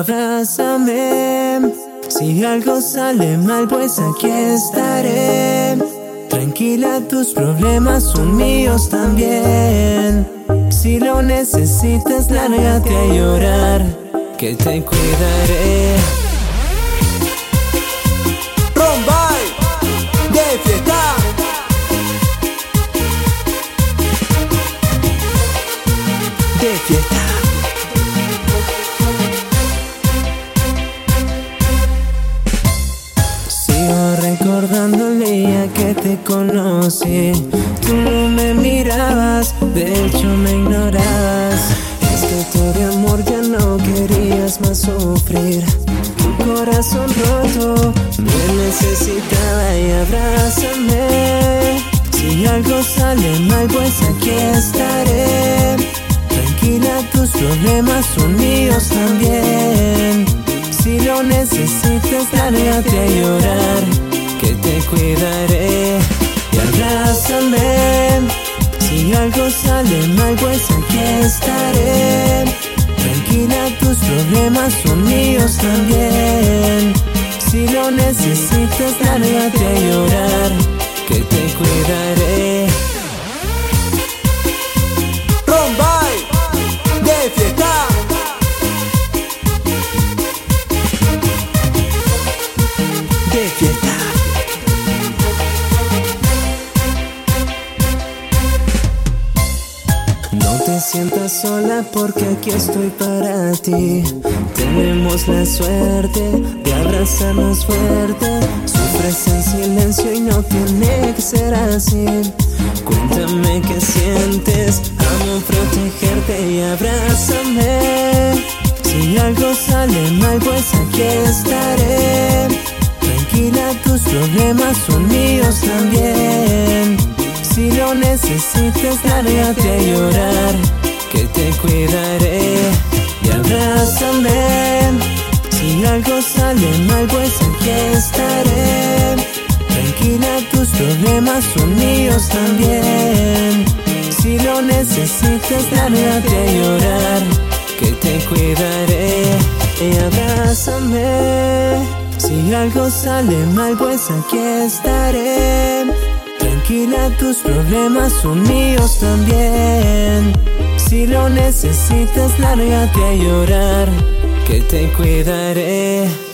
Abrázame, si algo sale mal, pues aquí estaré. Tranquila, tus problemas son míos también. Si lo necesitas, lárgate a llorar, que te cuidaré. Rombay de fiesta. De fiesta. Recordando el que te conocí. Tú no me mirabas, de hecho me ignorabas. Es que de amor ya no querías más sufrir. Tu corazón roto me necesitaba y abrázame. Si algo sale mal, pues aquí estaré. Tranquila, tus problemas son míos también. Si lo necesitas, lárgate a llorar, que te cuidaré y abrázame. Si algo sale mal, pues aquí estaré. Tranquila, tus problemas son míos también. Si lo necesitas, lárgate a llorar, que te cuidaré. No te sientas sola porque aquí estoy para ti. Tenemos la suerte de abrazarnos fuerte. Sufres en silencio y no tiene que ser así. Cuéntame qué sientes, amo protegerte y abrázame. Si algo sale mal, pues aquí estaré. Tranquila, tus problemas son míos también. Necesitas, lárgate a llorar, que te cuidaré y abrázame. Si algo sale mal, pues aquí estaré. Tranquila, tus problemas son míos también. Si lo necesitas, lárgate a llorar, que te cuidaré y abrázame. Si algo sale mal, pues aquí estaré. Tranquila, tus problemas son míos también. Si lo necesitas, lárgate a llorar, que te cuidaré.